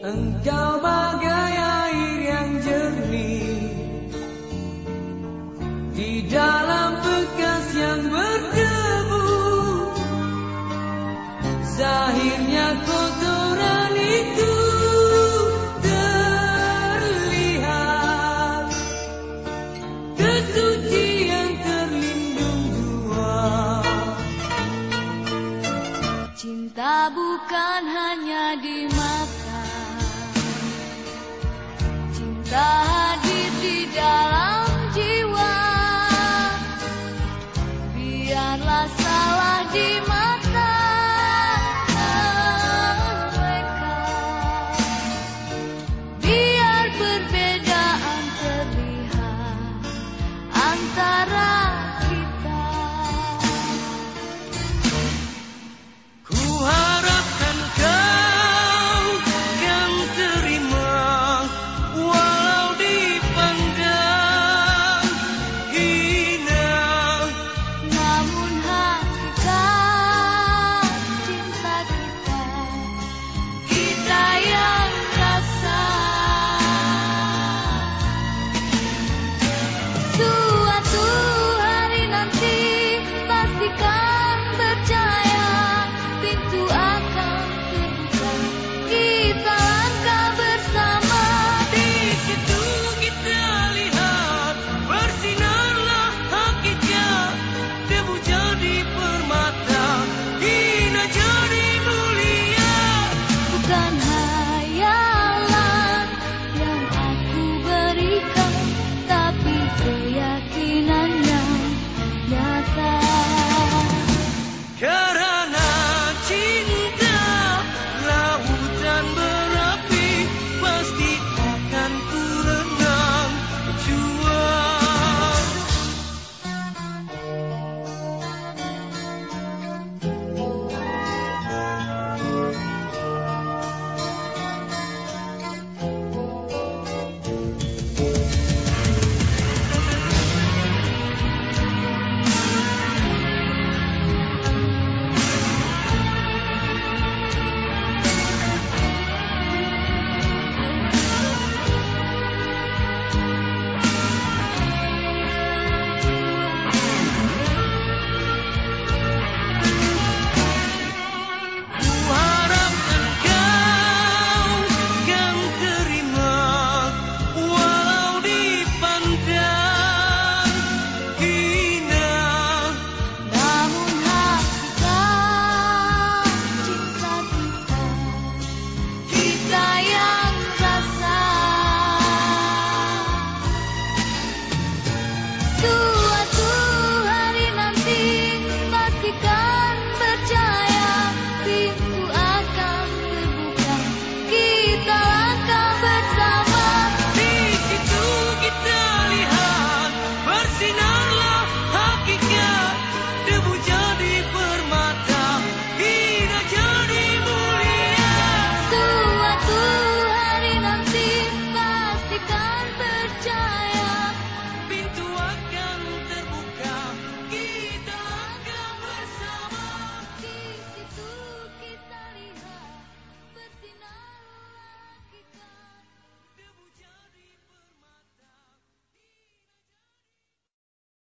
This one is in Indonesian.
Engkau bagai air yang jernih di dalam bukan hanya di one.